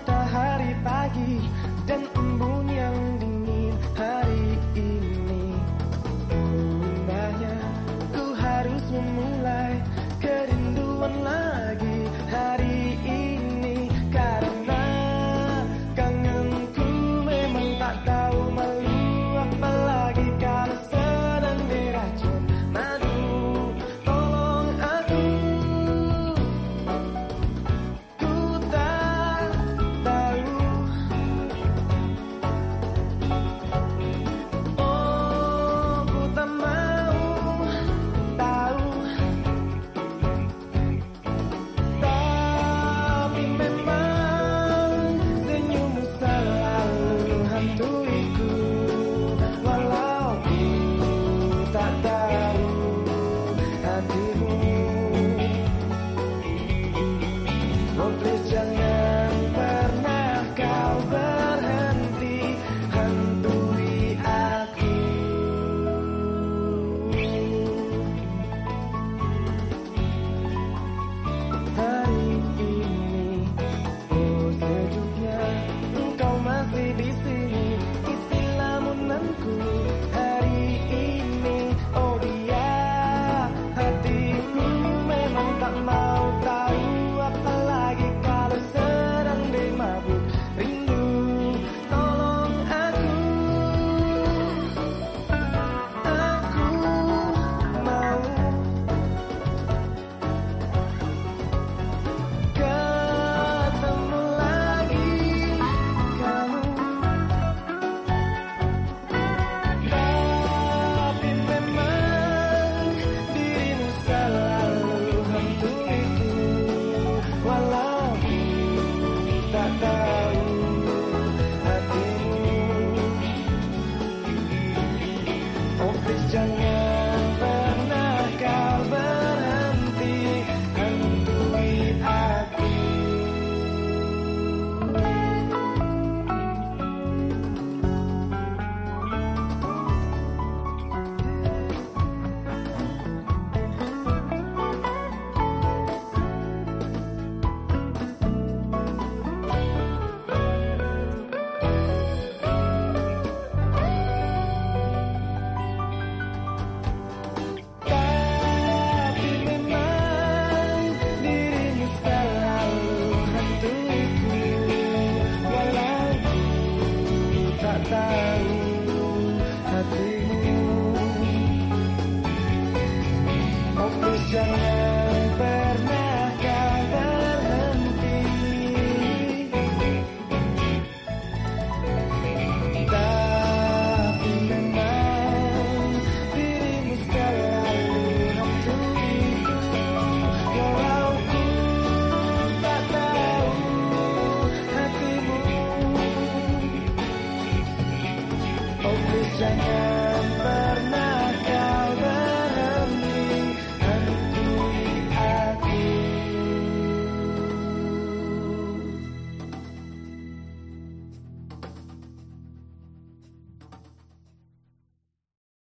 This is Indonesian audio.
matahari pagi dan embun yang di Singer.